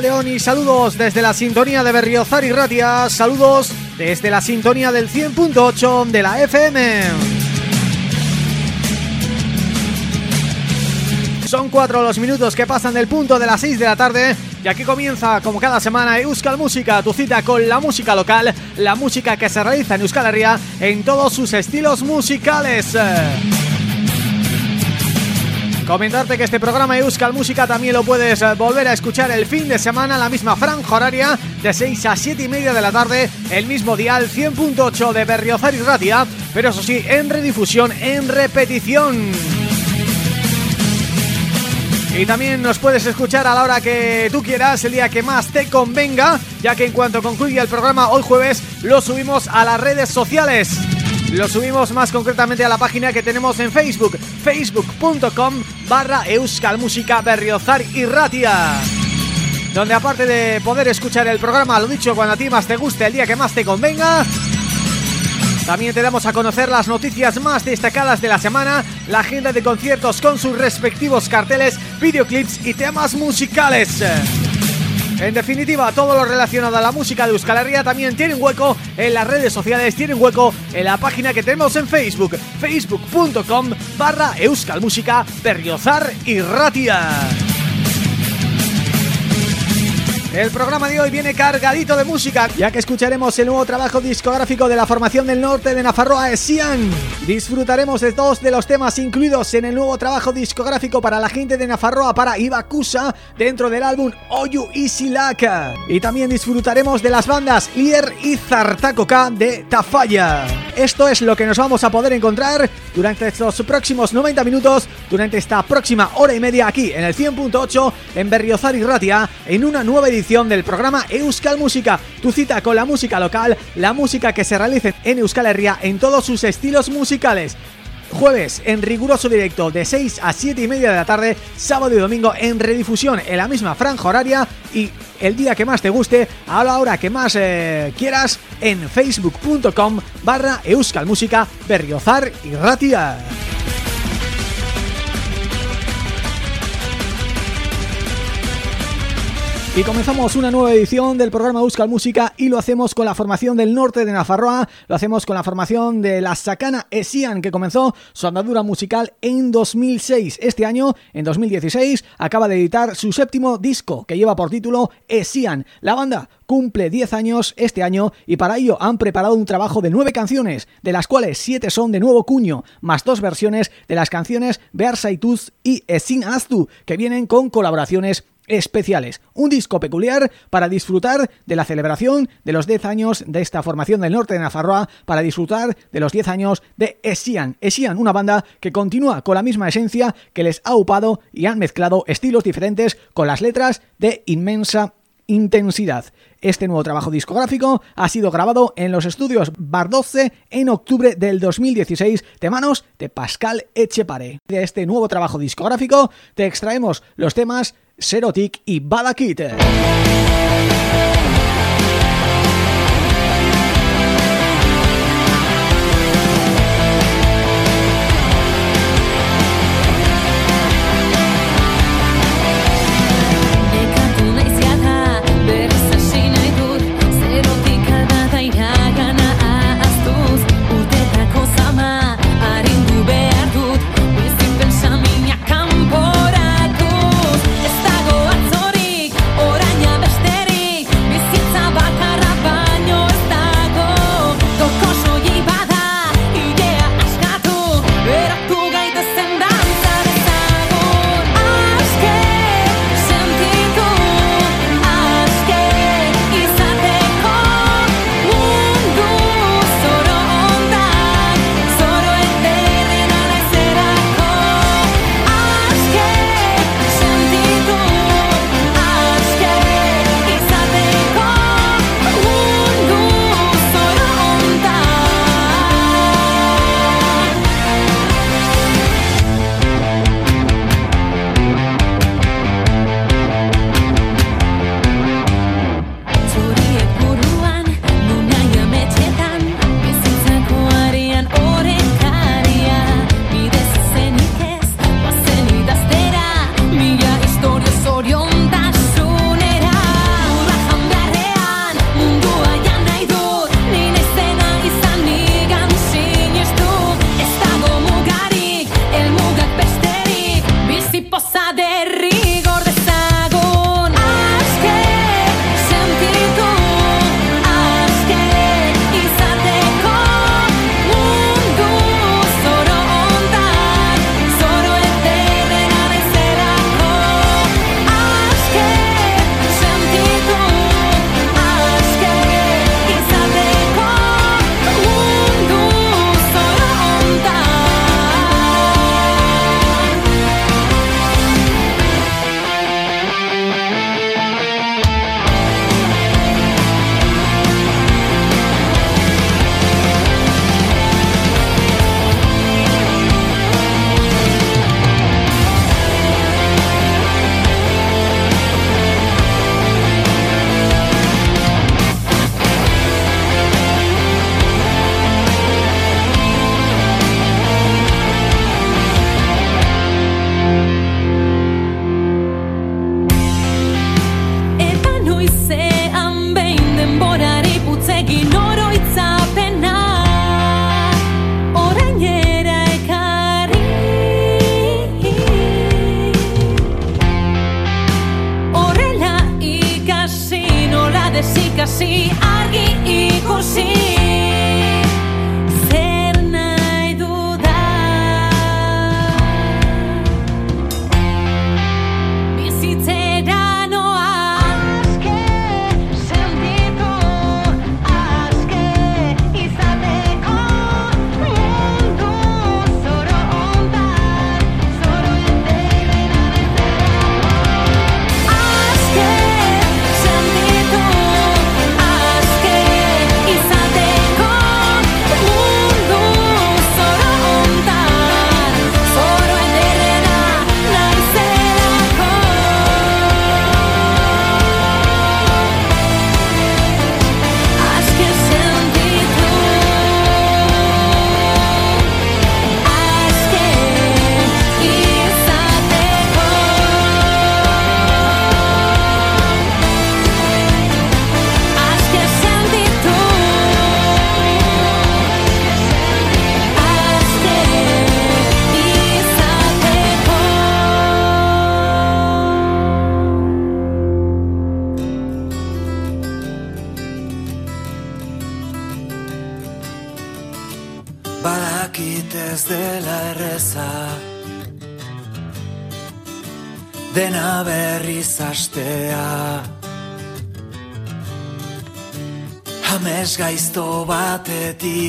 León y saludos desde la sintonía de Berriozar y Ratia, saludos desde la sintonía del 100.8 de la FM. Son cuatro los minutos que pasan del punto de las 6 de la tarde y aquí comienza, como cada semana, Euskal Música, tu cita con la música local, la música que se realiza en Euskal Herria en todos sus estilos musicales. Comentarte que este programa Euskal Música también lo puedes eh, volver a escuchar el fin de semana, la misma franja horaria, de 6 a 7 y media de la tarde, el mismo dial 100.8 de Berriozar y Ratia, pero eso sí, en redifusión, en repetición. Y también nos puedes escuchar a la hora que tú quieras, el día que más te convenga, ya que en cuanto concluya el programa hoy jueves, lo subimos a las redes sociales. Lo subimos más concretamente a la página que tenemos en Facebook, facebook.com barra Música Berriozar y Ratia donde aparte de poder escuchar el programa, lo dicho, cuando a ti más te guste, el día que más te convenga, también te damos a conocer las noticias más destacadas de la semana, la agenda de conciertos con sus respectivos carteles, videoclips y temas musicales. En definitiva, todo lo relacionado a la música de Euskal Herria también tiene hueco en las redes sociales, tiene hueco en la página que tenemos en Facebook, facebook.com barra Euskal y Ratia. El programa de hoy viene cargadito de música, ya que escucharemos el nuevo trabajo discográfico de la formación del norte de Nafarroa, Esian. Disfrutaremos de dos de los temas incluidos en el nuevo trabajo discográfico para la gente de Nafarroa, para Ibakusa, dentro del álbum Oyu Isilaka. Y también disfrutaremos de las bandas Lier y Zartakoka de Tafalla. Esto es lo que nos vamos a poder encontrar durante estos próximos 90 minutos, durante esta próxima hora y media aquí en el 100.8 en Berriozar y Ratia, en una nueva edición del programa Euskal Música, tu cita con la música local, la música que se realice en Euskal Herria en todos sus estilos musicales. Jueves en riguroso directo de 6 a 7 y media de la tarde, sábado y domingo en redifusión en la misma franja horaria y el día que más te guste, a la hora que más eh, quieras en facebook.com barra euskalmusica berriozar y ratia. Y comenzamos una nueva edición del programa Euskal Música y lo hacemos con la formación del norte de Nafarroa, lo hacemos con la formación de la Sacana Esian que comenzó su andadura musical en 2006. Este año, en 2016, acaba de editar su séptimo disco que lleva por título Esian. La banda cumple 10 años este año y para ello han preparado un trabajo de 9 canciones, de las cuales 7 son de nuevo cuño, más dos versiones de las canciones Bearsaituz y Esin Aztu, que vienen con colaboraciones especiales. Un disco peculiar para disfrutar de la celebración de los 10 años de esta formación del norte de Nafarroa, para disfrutar de los 10 años de Esian. Esian, una banda que continúa con la misma esencia que les ha upado y han mezclado estilos diferentes con las letras de inmensa intensidad. Este nuevo trabajo discográfico ha sido grabado en los estudios Bar 12 en octubre del 2016 de manos de Pascal Echepare. De este nuevo trabajo discográfico te extraemos los temas zerotik ibadakit. Zerotik.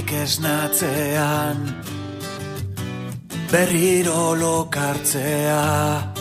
Batetik esnatzean Berriro lokartzea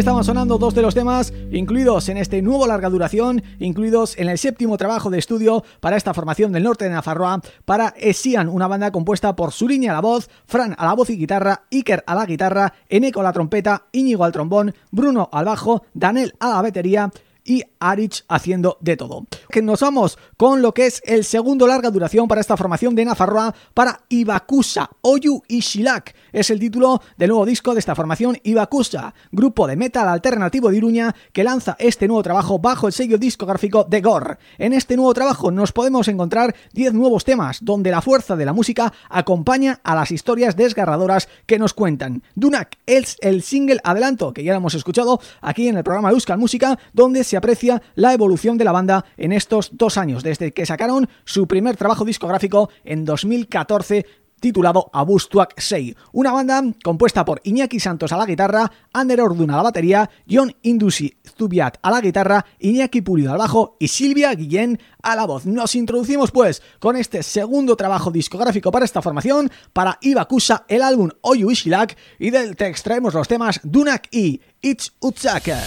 estaban sonando dos de los temas incluidos en este nuevo larga duración, incluidos en el séptimo trabajo de estudio para esta formación del norte de Nafarroa, para Esian, una banda compuesta por Suriña a la voz, Fran a la voz y guitarra, Iker a la guitarra, Eneco a la trompeta, Íñigo al trombón, Bruno al bajo, Daniel a la batería y Arich haciendo de todo. Que nos vamos con lo que es el segundo larga duración para esta formación de Nafarroa para Ibakusa, Oyu y Shilak. Es el título del nuevo disco de esta formación Ibakusa, grupo de metal alternativo de Iruña que lanza este nuevo trabajo bajo el sello discográfico de Gore. En este nuevo trabajo nos podemos encontrar 10 nuevos temas donde la fuerza de la música acompaña a las historias desgarradoras que nos cuentan. Dunak es el single adelanto que ya hemos escuchado aquí en el programa Euskal Música donde se aprecia la evolución de la banda en estos dos años, desde que sacaron su primer trabajo discográfico en 2014 titulado Abustuak 6, una banda compuesta por Iñaki Santos a la guitarra, Ander Orduna a la batería, John Indusi Zubiat a la guitarra, Iñaki Pulido al bajo y Silvia Guillén a la voz. Nos introducimos pues con este segundo trabajo discográfico para esta formación, para Ibakusa, el álbum Oyu Ishilak y del que extraemos los temas Dunak y It's Utsaka.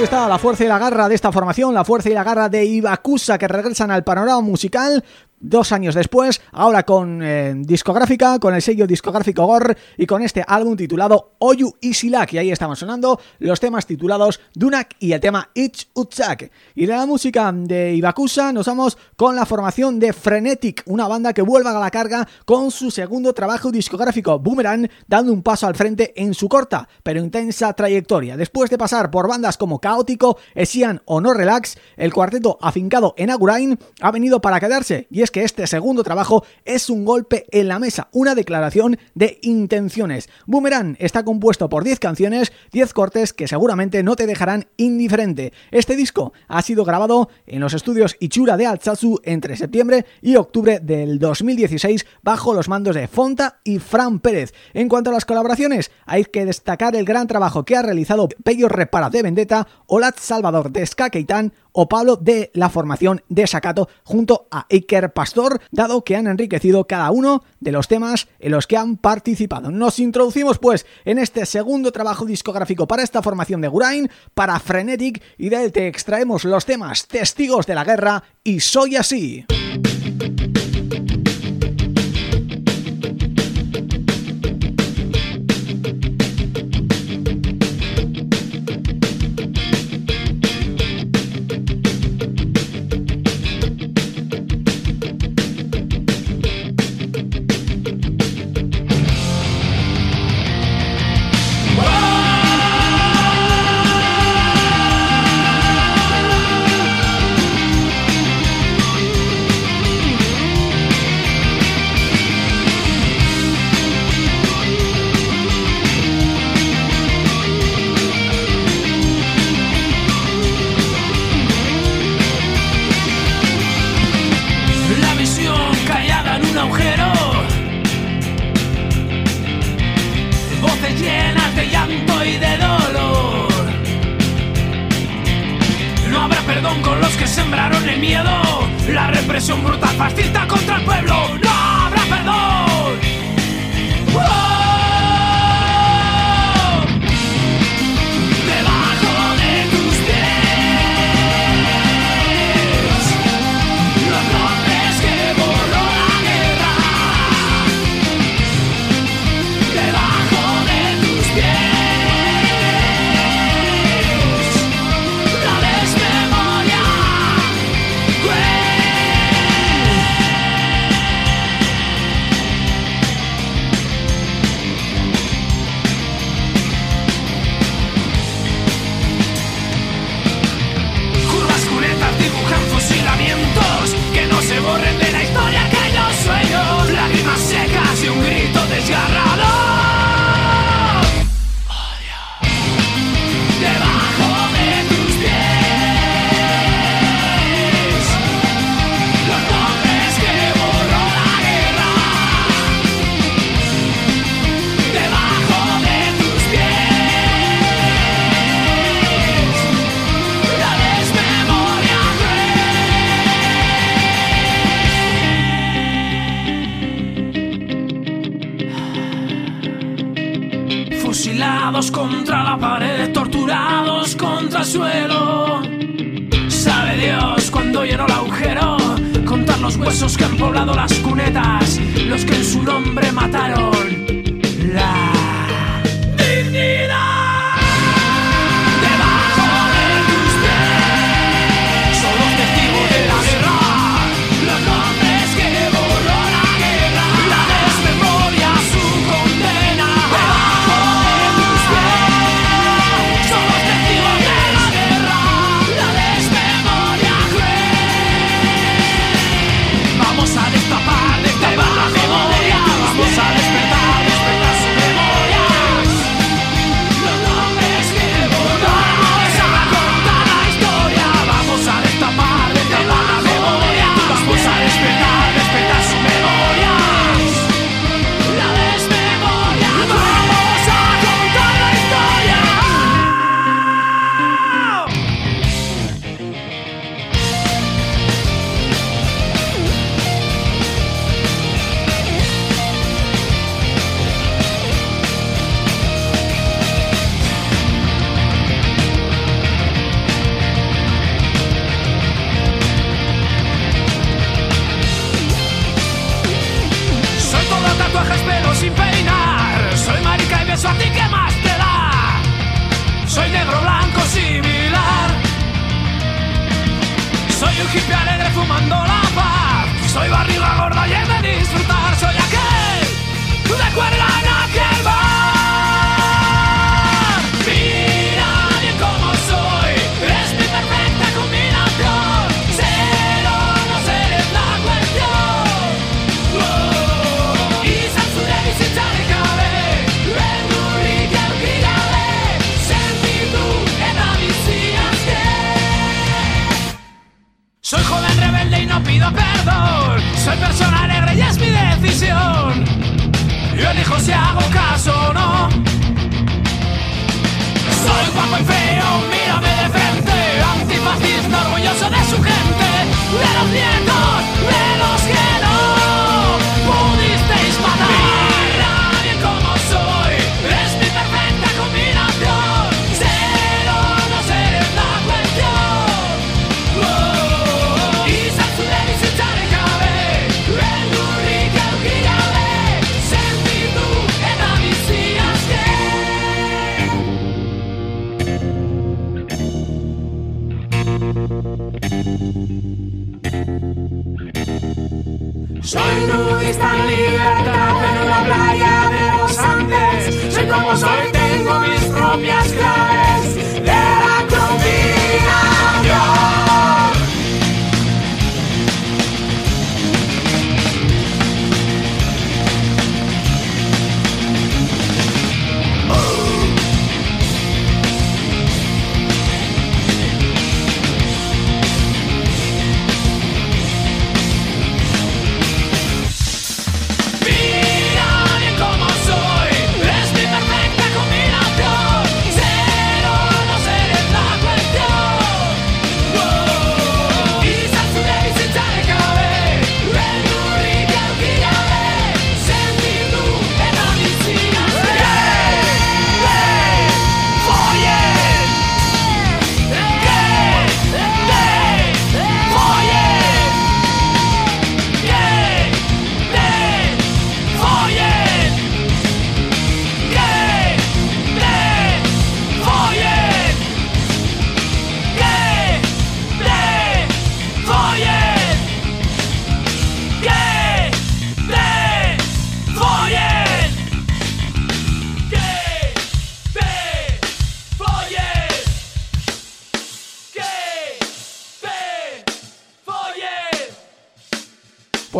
Ahí está la fuerza y la garra de esta formación, la fuerza y la garra de Ibakusa que regresan al panorama musical dos años después, ahora con eh, discográfica, con el sello discográfico GOR y con este álbum titulado Oyu Isilak y ahí estamos sonando los temas titulados Dunak y el tema Ich Utsak. Y de la música de Ibakusa nos vamos con la formación de Frenetic, una banda que vuelve a la carga con su segundo trabajo discográfico Boomerang, dando un paso al frente en su corta pero intensa trayectoria. Después de pasar por bandas como Caótico, Esian o No Relax, el cuarteto afincado en Agurain ha venido para quedarse y es que este segundo trabajo es un golpe en la mesa, una declaración de intenciones. Boomerang está compuesto por 10 canciones, 10 cortes que seguramente no te dejarán indiferente. Este disco ha sido grabado en los estudios Ichura de Altsatsu entre septiembre y octubre del 2016 bajo los mandos de Fonta y Fran Pérez. En cuanto a las colaboraciones, hay que destacar el gran trabajo que ha realizado Pello Repara de Vendetta, Olat Salvador de Ska o Pablo de la formación de Sacato junto a Iker Pastor, dado que han enriquecido cada uno de los temas en los que han participado. Nos introducimos pues en este segundo trabajo discográfico para esta formación de Gurain, para Frenetic, y de él te extraemos los temas Testigos de la Guerra y Soy Así.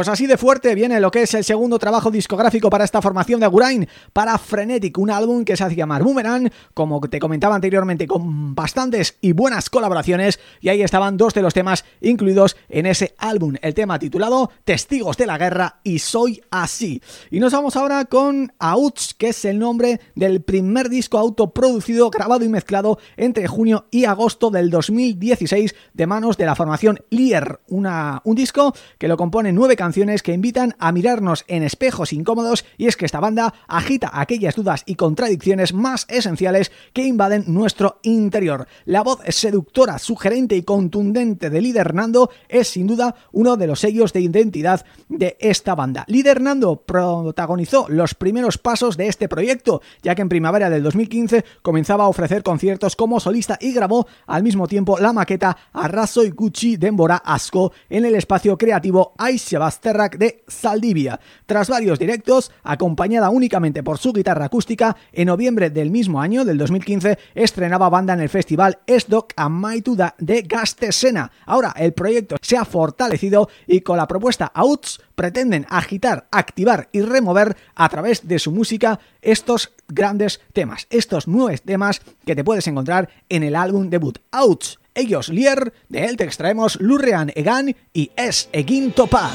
Pues así de fuerte viene lo que es el segundo trabajo discográfico para esta formación de Agurain, para Frenetic, un álbum que se hace llamar Boomerang, como te comentaba anteriormente, con bastantes y buenas colaboraciones, y ahí estaban dos de los temas incluidos en ese álbum, el tema titulado Testigos de la Guerra y Soy Así. Y nos vamos ahora con Outs, que es el nombre del primer disco autoproducido, grabado y mezclado entre junio y agosto del 2016 de manos de la formación Lier, una, un disco que lo compone nueve canciones que invitan a mirarnos en espejos incómodos y es que esta banda agita aquellas dudas y contradicciones más esenciales que invaden nuestro interior. La voz seductora, sugerente y contundente de Líder Nando es sin duda uno de los sellos de identidad de esta banda. Líder Nando protagonizó los primeros pasos de este proyecto, ya que en primavera del 2015 comenzaba a ofrecer conciertos como solista y grabó al mismo tiempo la maqueta Arraso y Gucci Dembora Asco en el espacio creativo Aisebas De Saldivia. Tras varios directos, acompañada únicamente por su guitarra acústica, en noviembre del mismo año, del 2015, estrenaba banda en el festival Esdoc a Maituda de Gastesena. Ahora el proyecto se ha fortalecido y con la propuesta Outs pretenden agitar, activar y remover a través de su música estos grandes temas, estos nueve temas que te puedes encontrar en el álbum debut Outs ellos Lier, de él te extraemos Lurrean Egan y Es Egin Topa.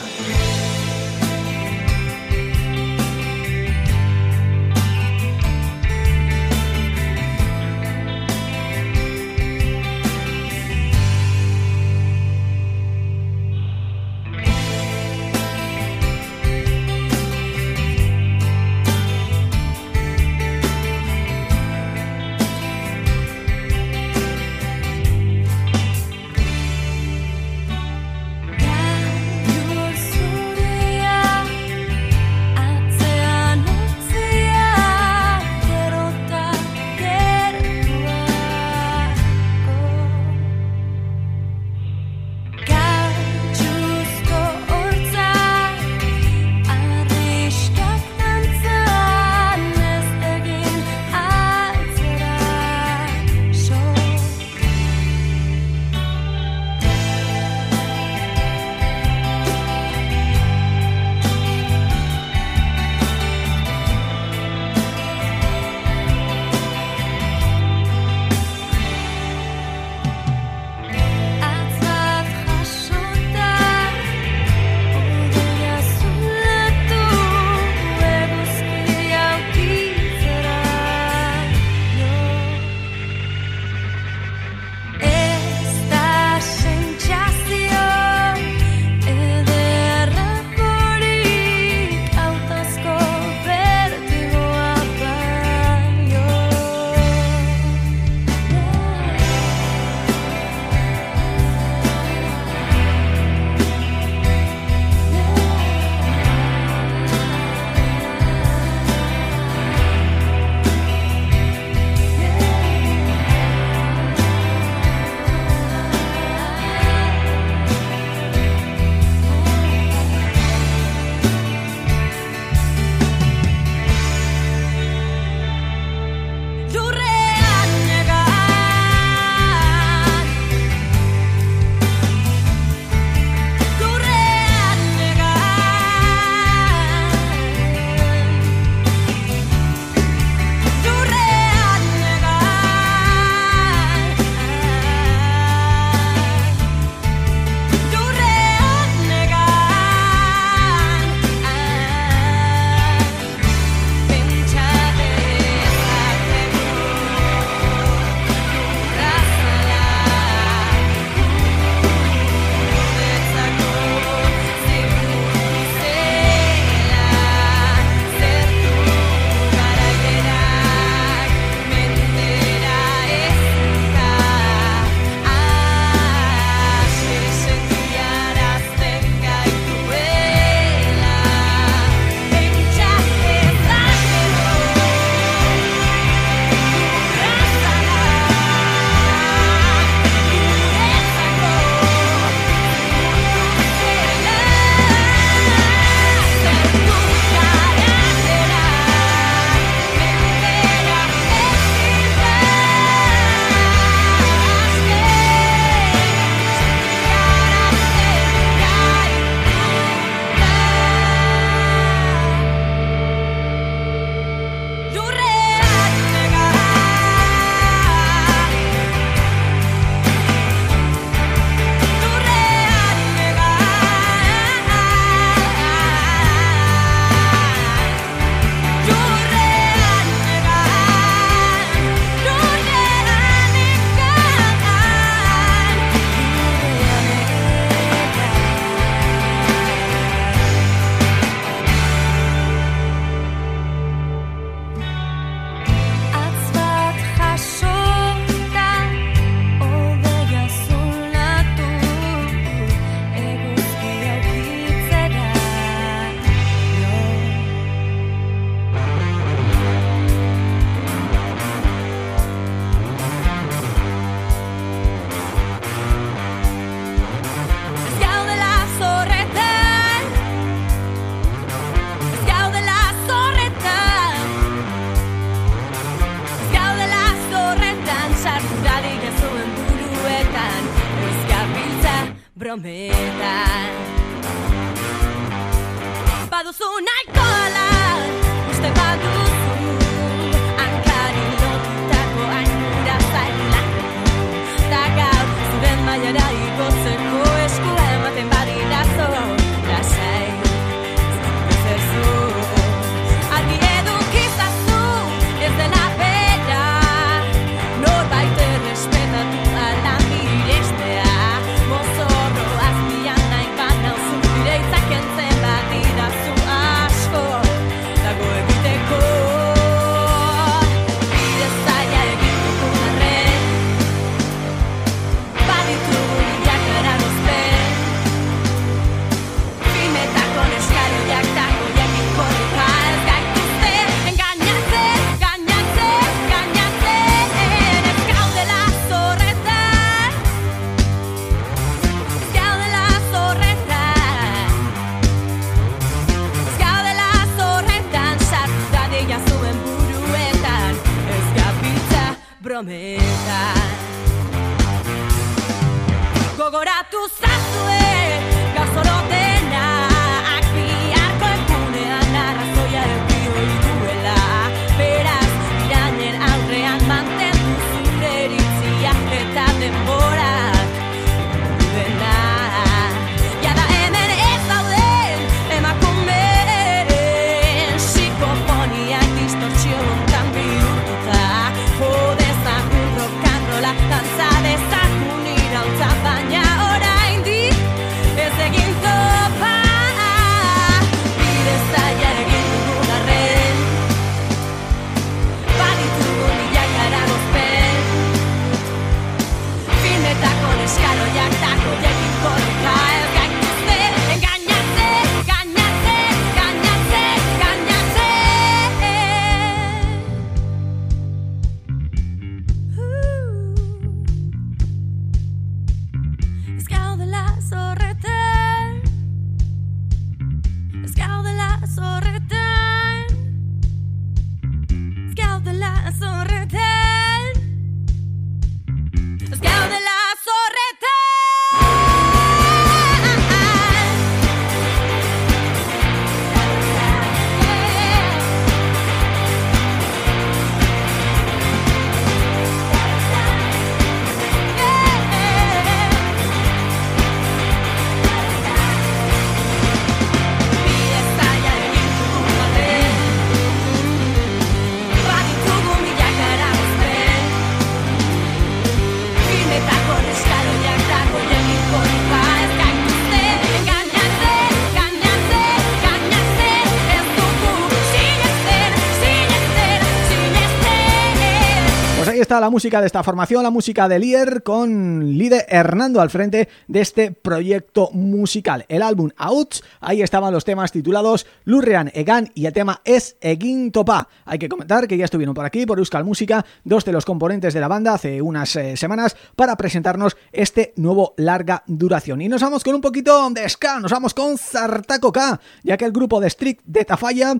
La música de esta formación, la música de Lier con líder Hernando al frente de este proyecto musical. El álbum Out, ahí estaban los temas titulados Lurrean Egan y el tema es Egin Topa. Hay que comentar que ya estuvieron por aquí, por Euskal Música, dos de los componentes de la banda hace unas eh, semanas para presentarnos este nuevo larga duración. Y nos vamos con un poquito de ska, nos vamos con Zartaco K, ya que el grupo de Strict de Tafalla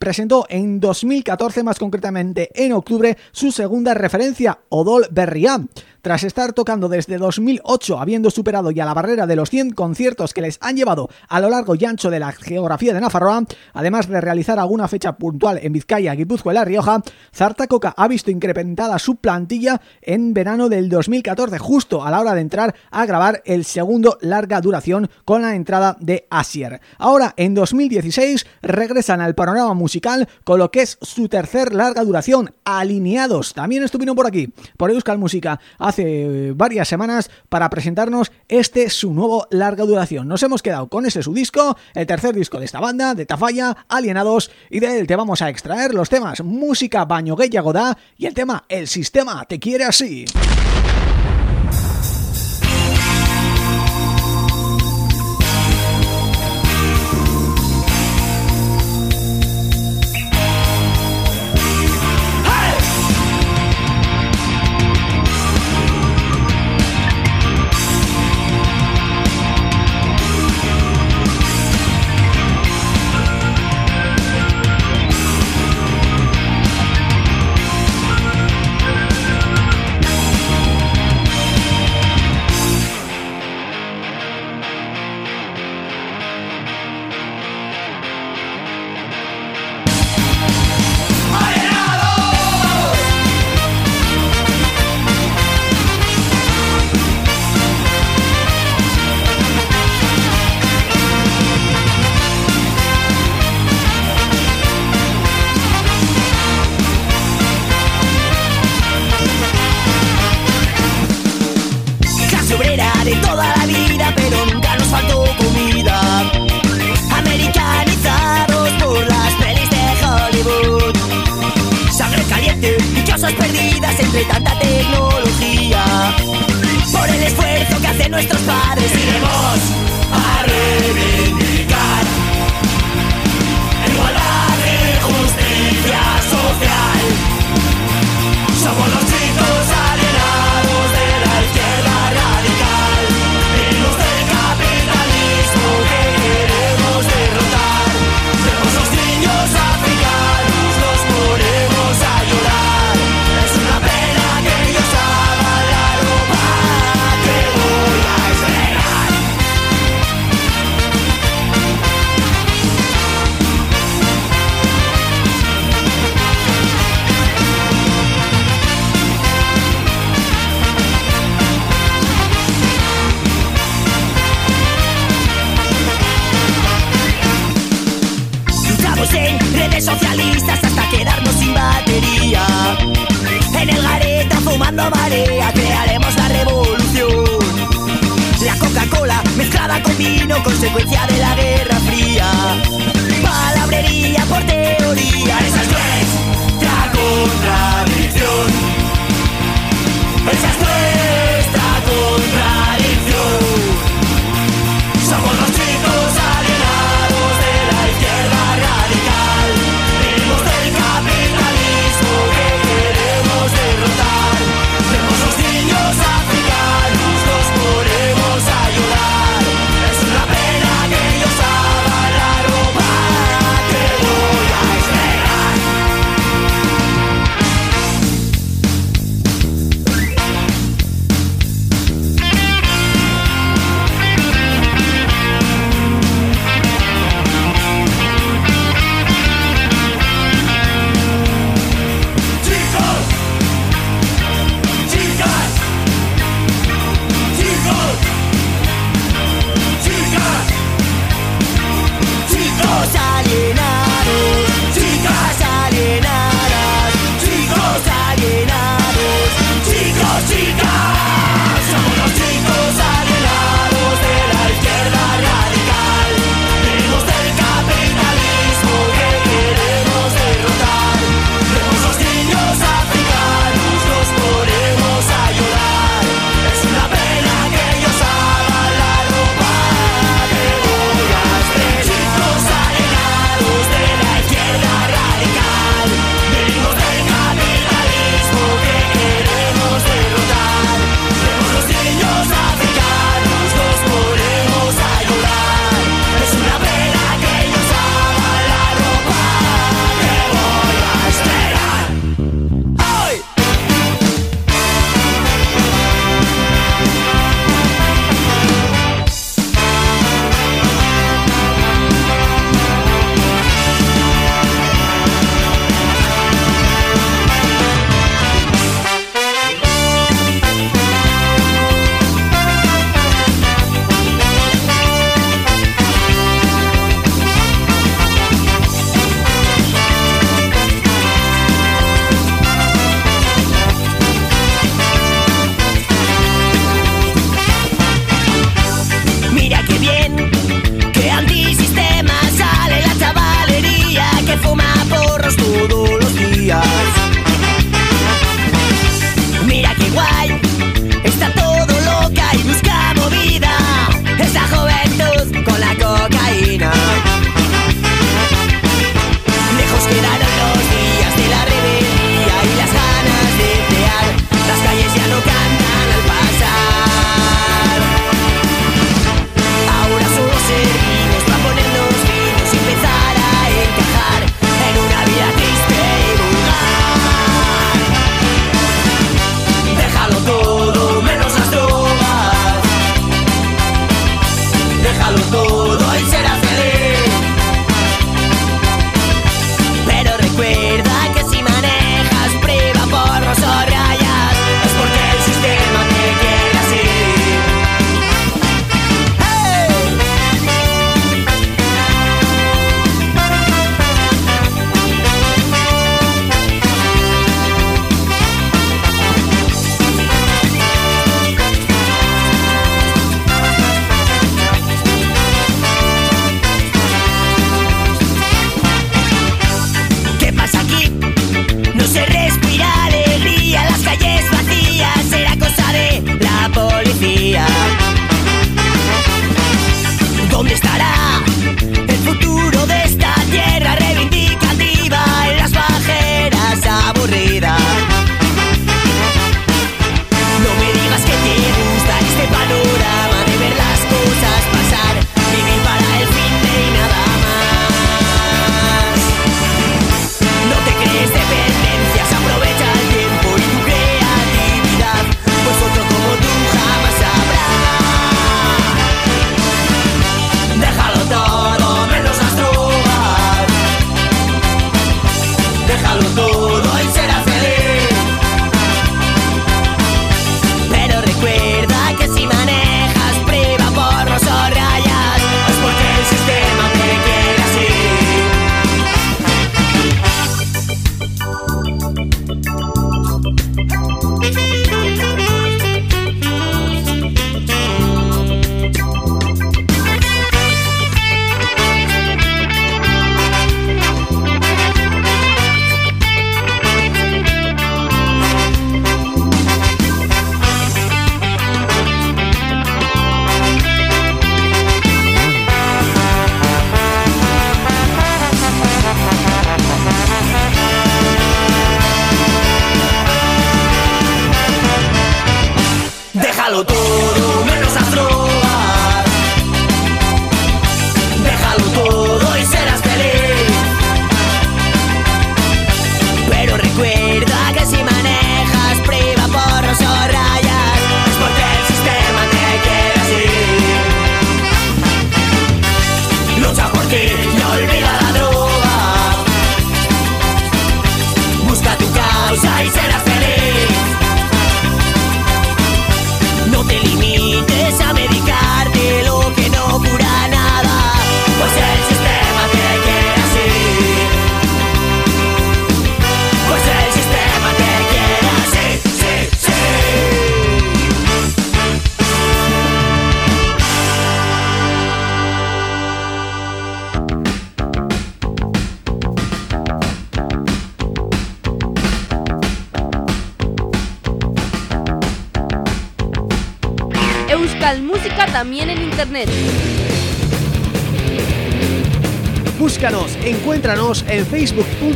presentó en 2014, más concretamente en octubre, su segunda referencia, Odol Berrián. Tras estar tocando desde 2008, habiendo superado ya la barrera de los 100 conciertos que les han llevado a lo largo y ancho de la geografía de Nafarroa, además de realizar alguna fecha puntual en Vizcaya, Guipúzcoa y La Rioja, Zartacoca ha visto incrementada su plantilla en verano del 2014, justo a la hora de entrar a grabar el segundo larga duración con la entrada de Asier. Ahora, en 2016, regresan al panorama musical con lo que es su tercer larga duración, Alineados. También estuvieron por aquí, por Euskal Música, hace varias semanas para presentarnos este su nuevo larga duración. Nos hemos quedado con ese su disco, el tercer disco de esta banda, de Tafalla, Alienados, y de él te vamos a extraer los temas Música Baño Godá y el tema El Sistema Te Quiere Así.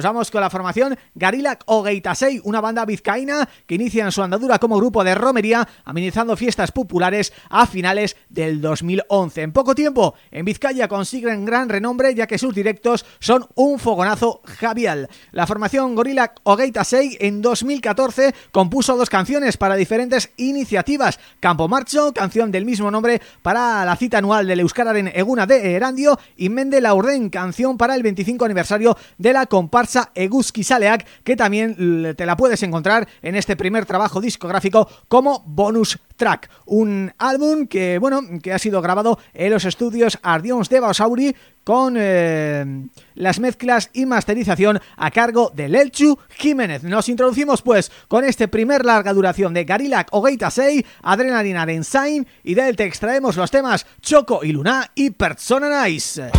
Nos vamos con la formación Garilak o Geitasei, una banda vizcaína que inicia en su andadura como grupo de romería, amenizando fiestas populares a finales del 2011. En poco tiempo, en Vizcaya consiguen gran renombre ya que sus directos son un fogonazo javial. La formación Garilak o Geitasei en 2014 compuso dos canciones para diferentes iniciativas. Campo Marcho, canción del mismo nombre para la cita anual del Euskararen Eguna de Erandio y Mende Laurden, canción para el 25 aniversario de la comparsa Eguzki Saleak, que también te la puedes encontrar en este primer trabajo discográfico como bonus track. Un álbum que, bueno, que ha sido grabado en los estudios Ardions de Basauri con eh, las mezclas y masterización a cargo de Lelchu Jiménez. Nos introducimos pues con este primer larga duración de Garilak o Geita 6, Adrenalina Ensign y del te extraemos los temas Choco y Luna y Persona Nice.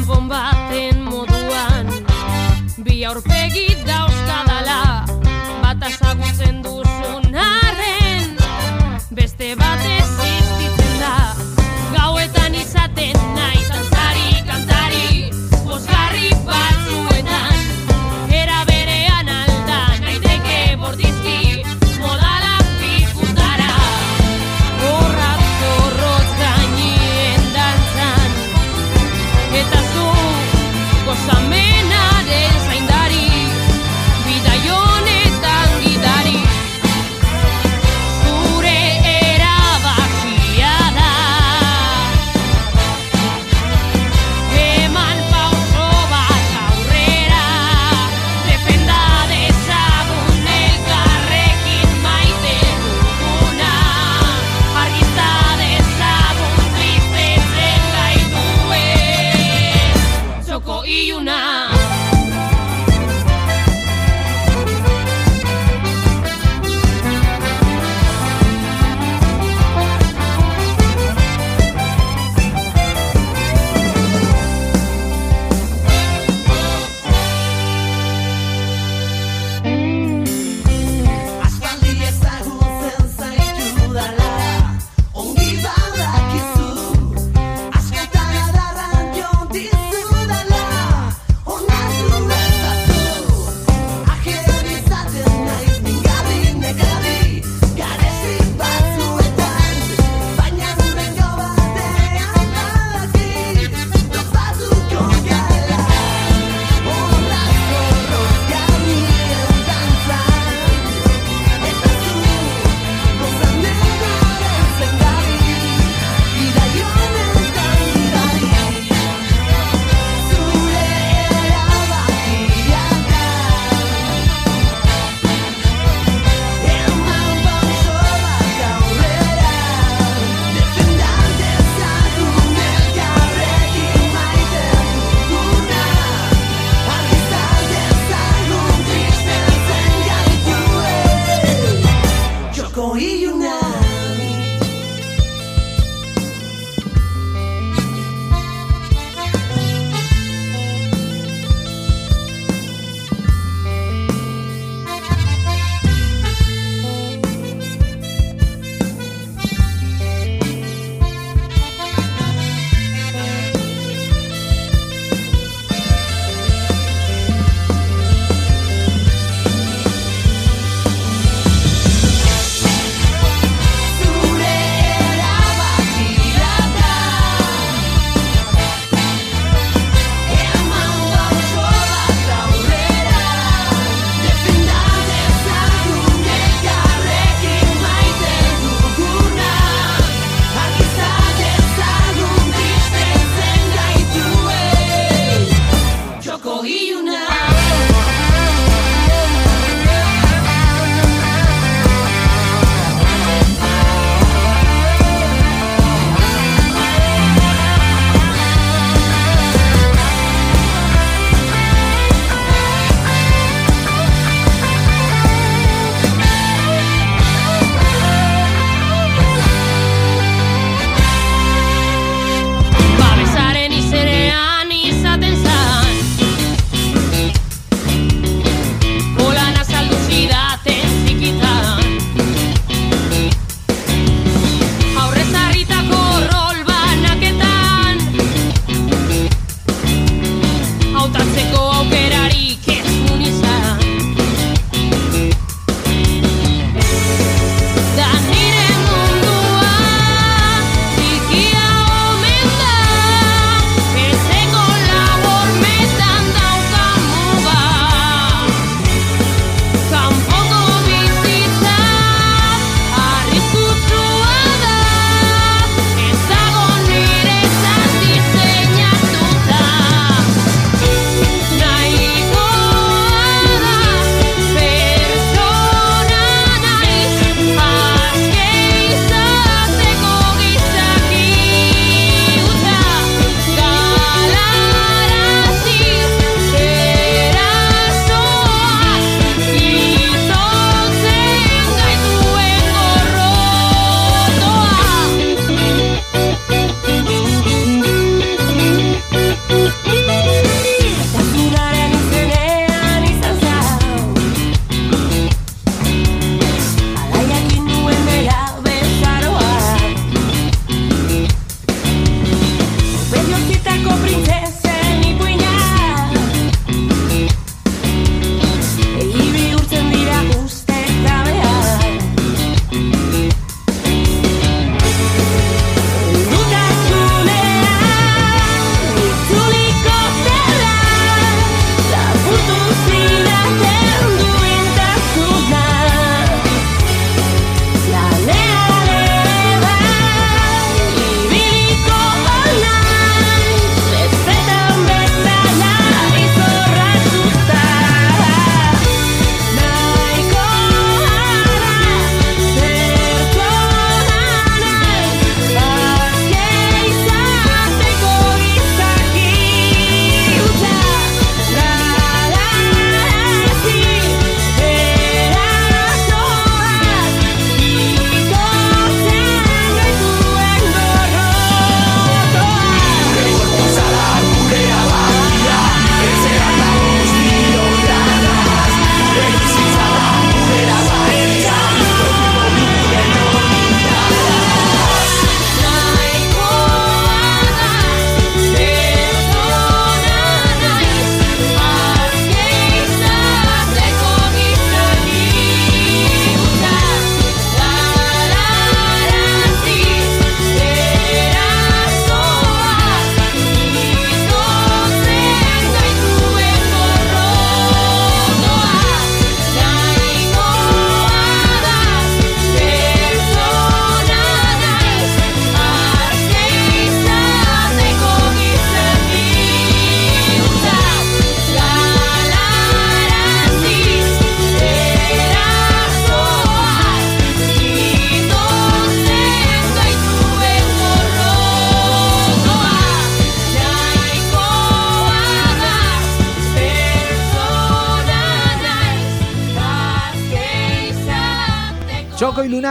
Txanpon baten moduan. Bi aurpegi dauzkadala Bat azagutzen duzun arren. Beste bat existitzen da Gauetan izaten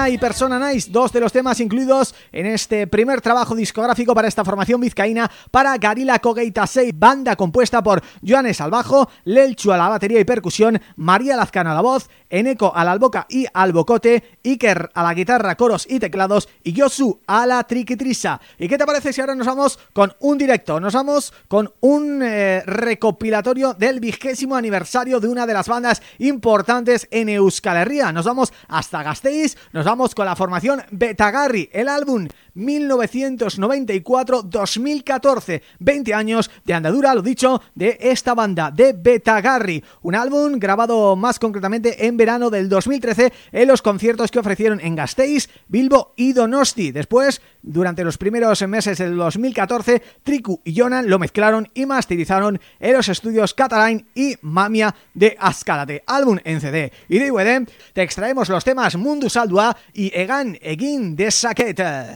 y Persona Nice, dos de los temas incluidos en este primer trabajo discográfico para esta formación vizcaína para Garila Kogeitasei, banda compuesta por Joanes al bajo, Lelchu a la batería y percusión, María Lazcano a la voz, Eneco a la alboca y al bocote, Iker a la guitarra, coros y teclados y Yosu a la triquitrisa. ¿Y qué te parece si ahora nos vamos con un directo? Nos vamos con un eh, recopilatorio del vigésimo aniversario de una de las bandas importantes en Euskal Herria. Nos vamos hasta Gasteiz, nos vamos con la formación Betagarri, el álbum 1994-2014, 20 años de andadura, lo dicho, de esta banda, de Betagarri, un álbum grabado más concretamente en verano del 2013 en los conciertos que ofrecieron en Gasteiz, Bilbo y Donosti. Después, durante los primeros meses del 2014, Triku y Jonan lo mezclaron y masterizaron en los estudios Catalan y Mamia de Azcárate. Álbum en CD y DVD, te extraemos los temas Mundus Aldua y Egan Egin de Saqueta.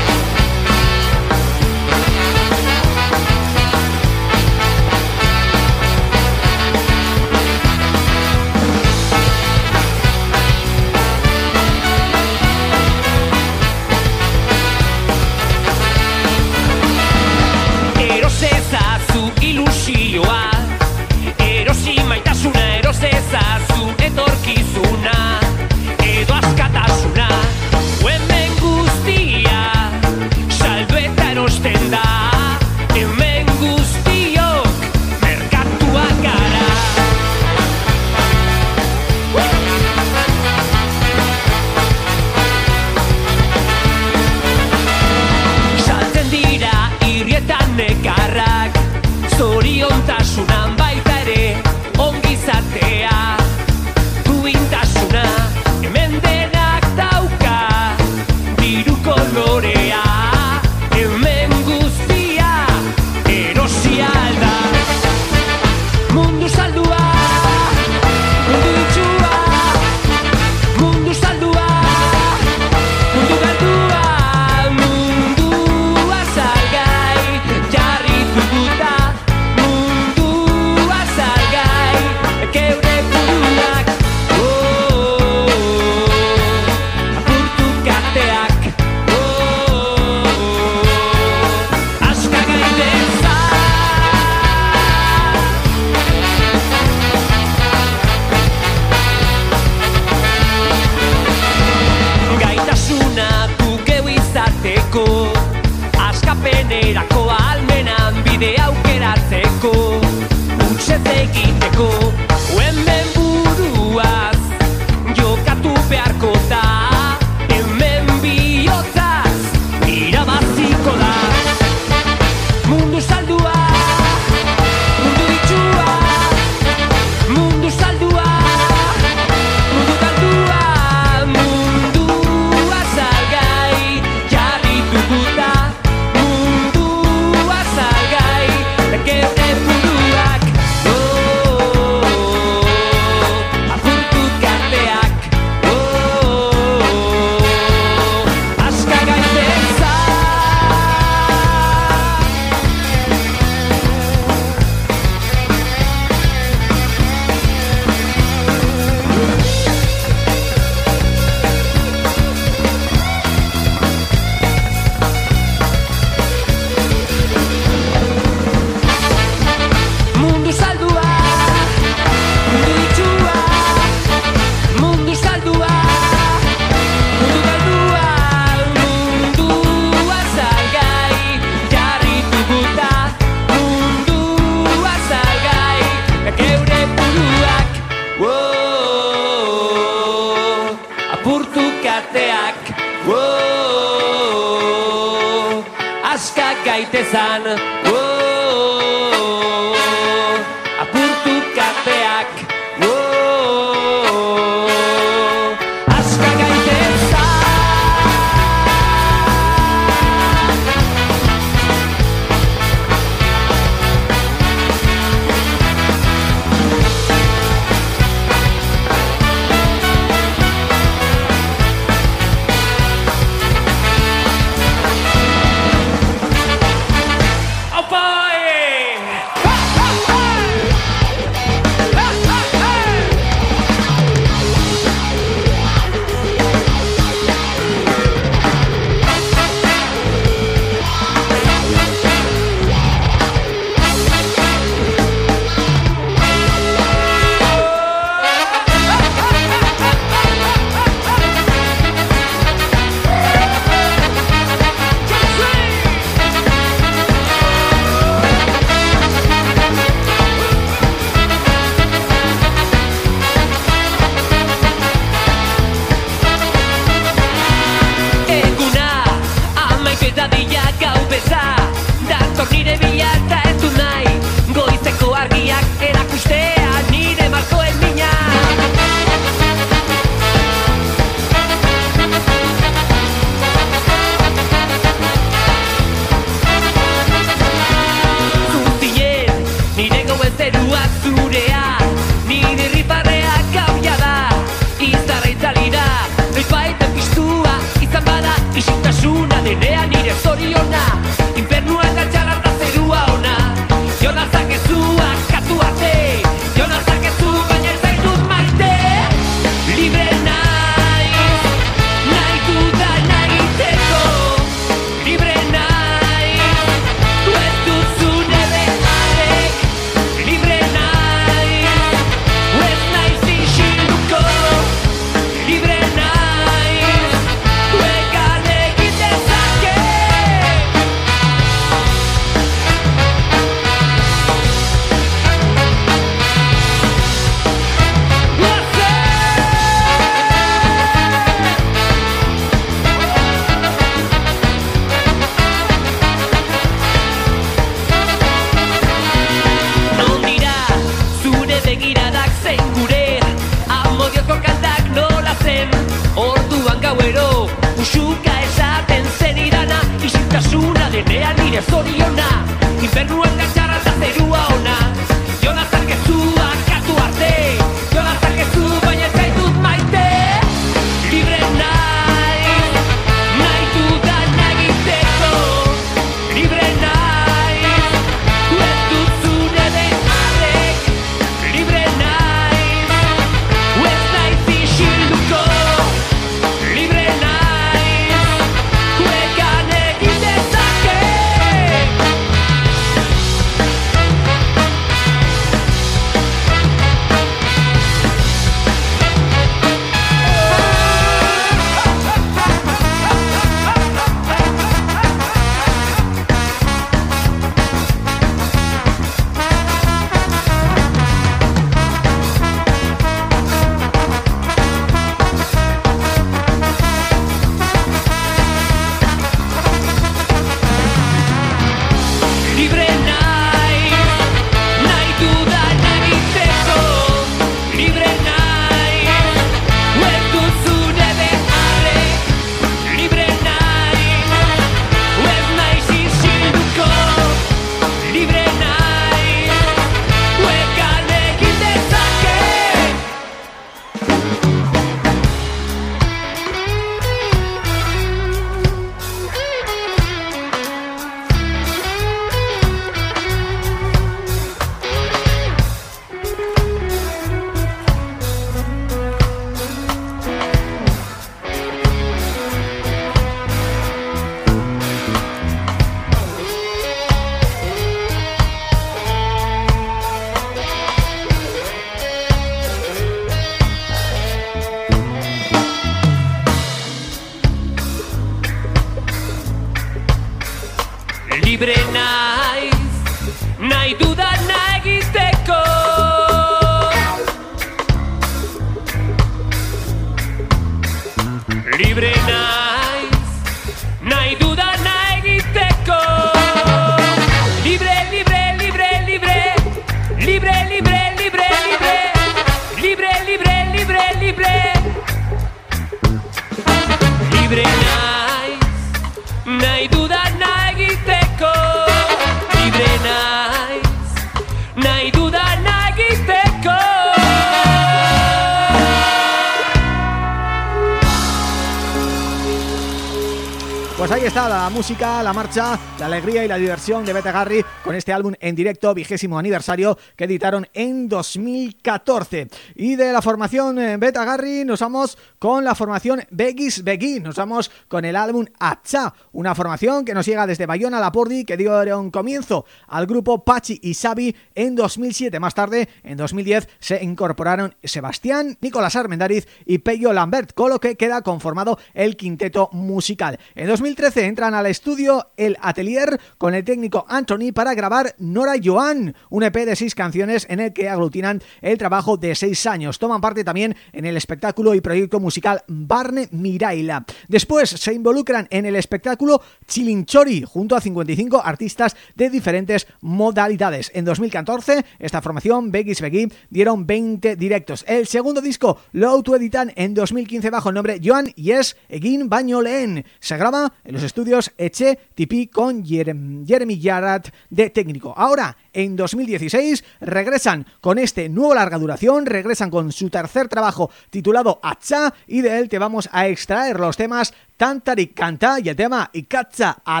la alegría y la diversión de Beta Garry con este álbum en directo, vigésimo aniversario, que editaron en 2014. Y de la formación eh, Beta Garry nos vamos con la formación Begis Begui, nos vamos con el álbum Acha, una formación que nos llega desde Bayona Lapordi, que dieron comienzo al grupo Pachi y Xavi en 2007. Más tarde, en 2010, se incorporaron Sebastián, Nicolás Armendariz y Peyo Lambert, con lo que queda conformado el quinteto musical. En 2013 entran al estudio El Atelier con el técnico Anthony para grabar Nora Joan, un EP de seis canciones en el que aglutinan el trabajo de seis años. Toman parte también en el espectáculo y proyecto musical Barne Miraila. Después se involucran en el espectáculo Chilinchori junto a 55 artistas de diferentes modalidades. En 2014, esta formación, Begis Begui, dieron 20 directos. El segundo disco lo autoeditan en 2015 bajo el nombre Joan Yes Egin Bañolen. Se graba en los estudios Eche Tipi con Jeremy Yarat de técnico. Ahora, en 2016, regresan con este nuevo larga duración, regresan con su tercer trabajo titulado Acha y de él te vamos a extraer los temas Tantarik Canta y el tema Ikatza a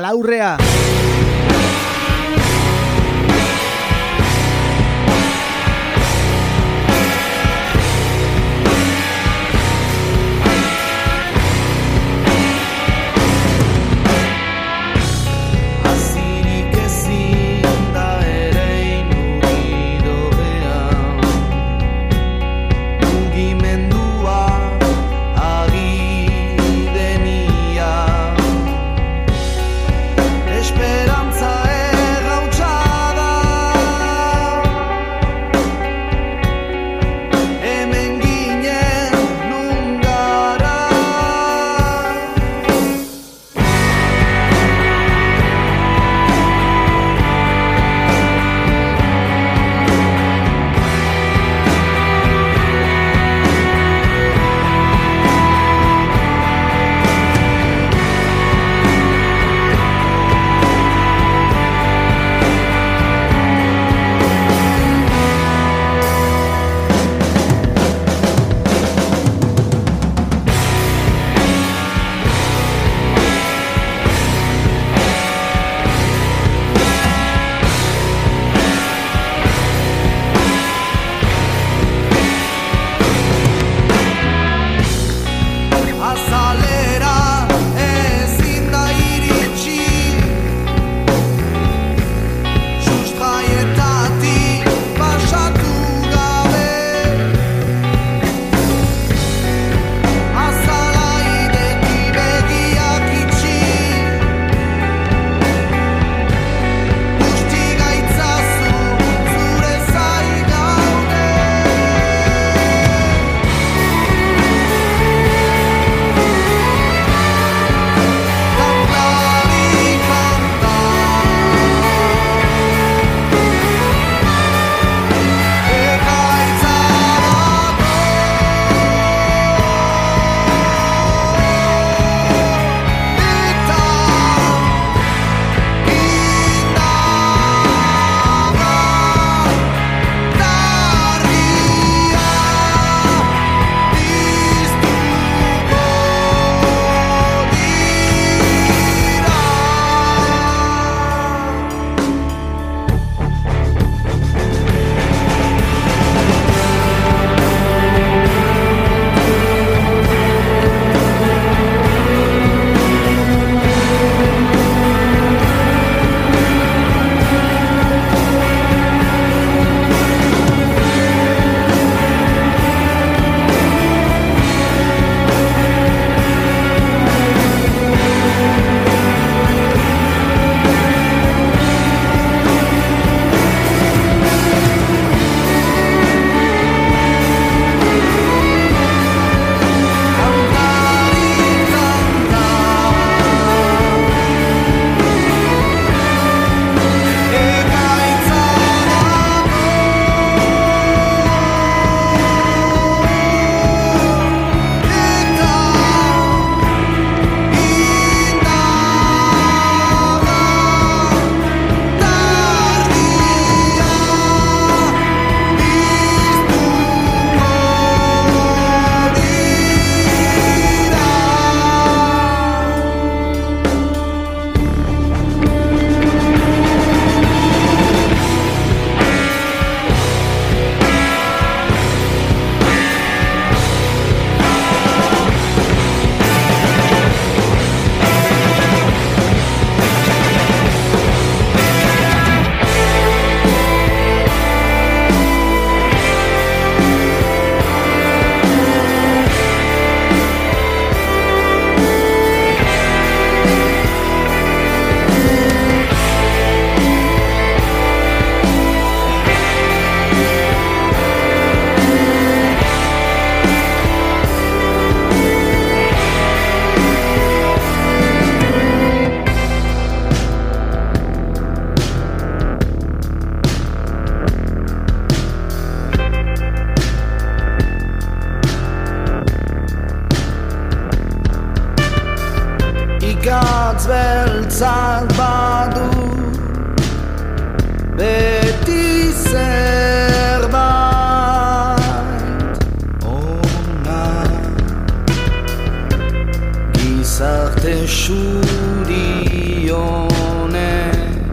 gizarte xundi honek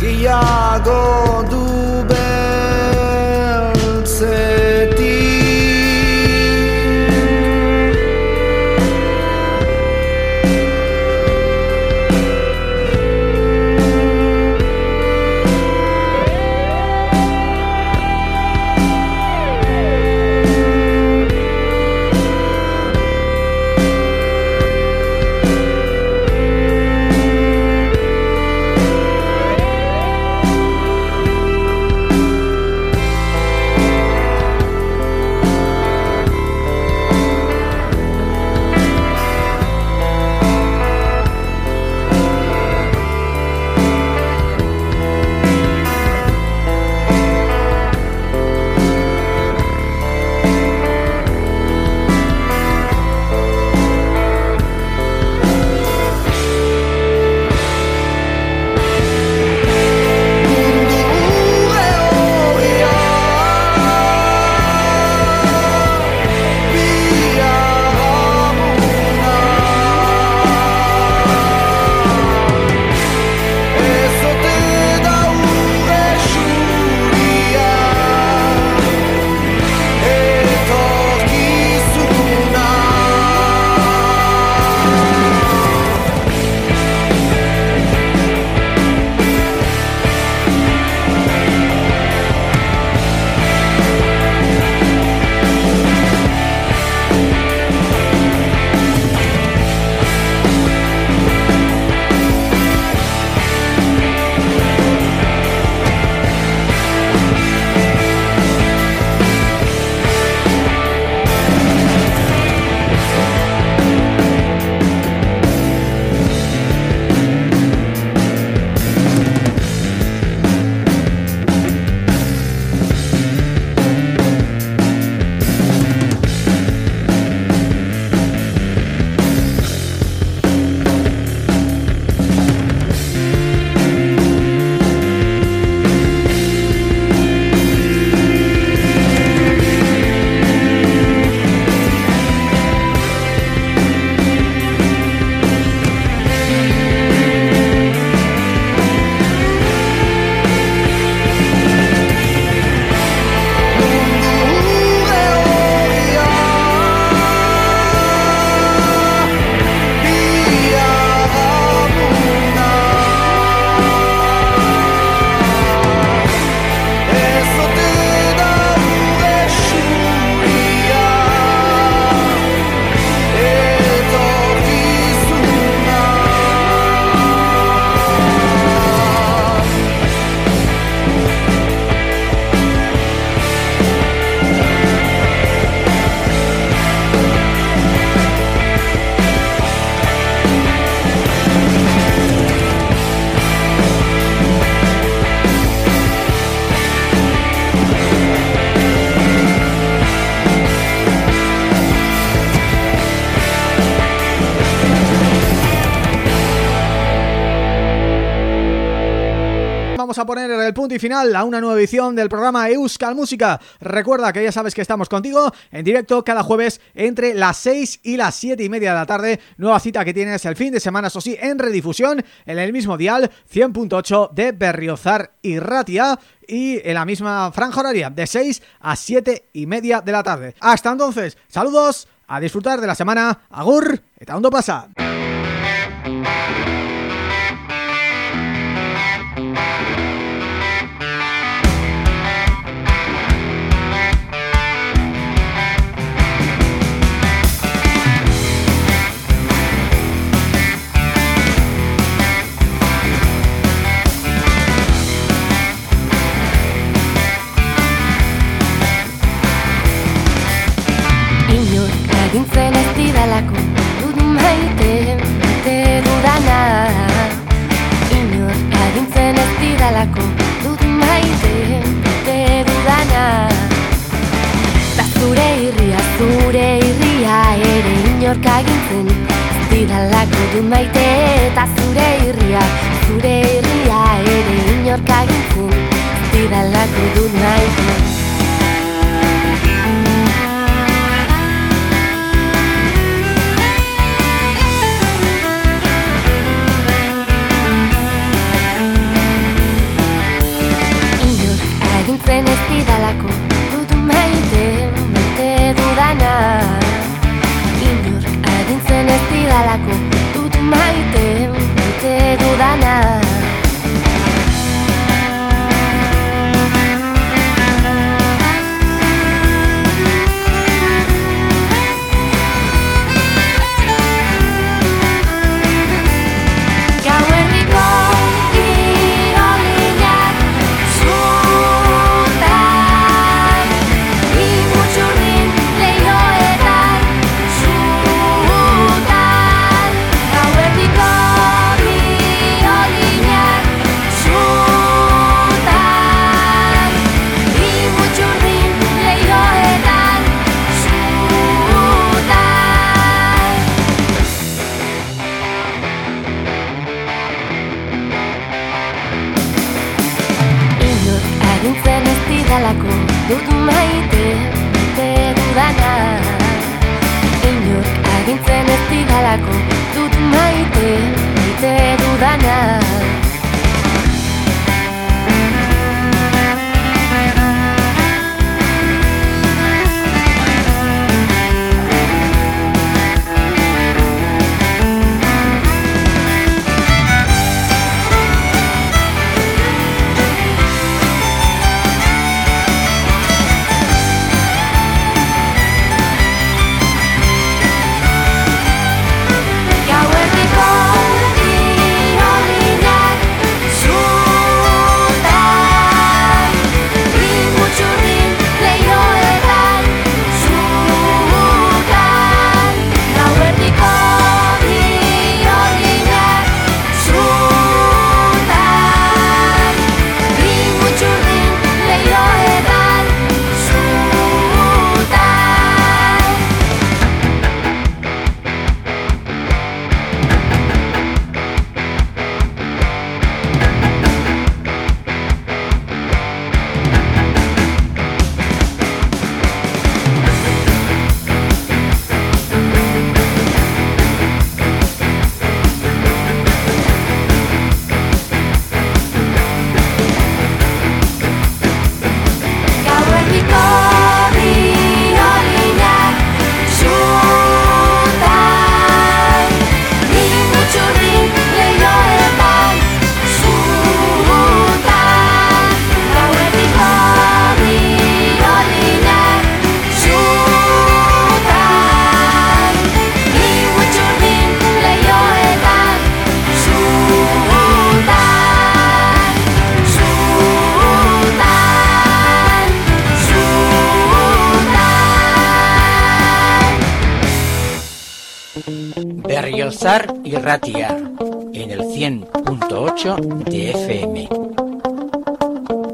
gehiago du behar el punto y final a una nueva edición del programa Euskal Música. Recuerda que ya sabes que estamos contigo en directo cada jueves entre las 6 y las 7 y media de la tarde. Nueva cita que tienes el fin de semana, eso sí, en redifusión en el mismo dial 100.8 de Berriozar y Ratia y en la misma franja horaria de 6 a 7 y media de la tarde. Hasta entonces, saludos, a disfrutar de la semana. Agur, eta ondo pasa. Zerako dut maite Bete dudana Inor agintzen. Ez didalako Dut maite Bete dudana Da zure irria Zure irria Ere inor agintzen. Ez didalako dut maite Eta zure irria Zure irria Ere inor agintzen. Ez didalako dut maite zuen ez didalako dut maite maite dudana. Inork adintzen ez didalako dut maite maite dudana.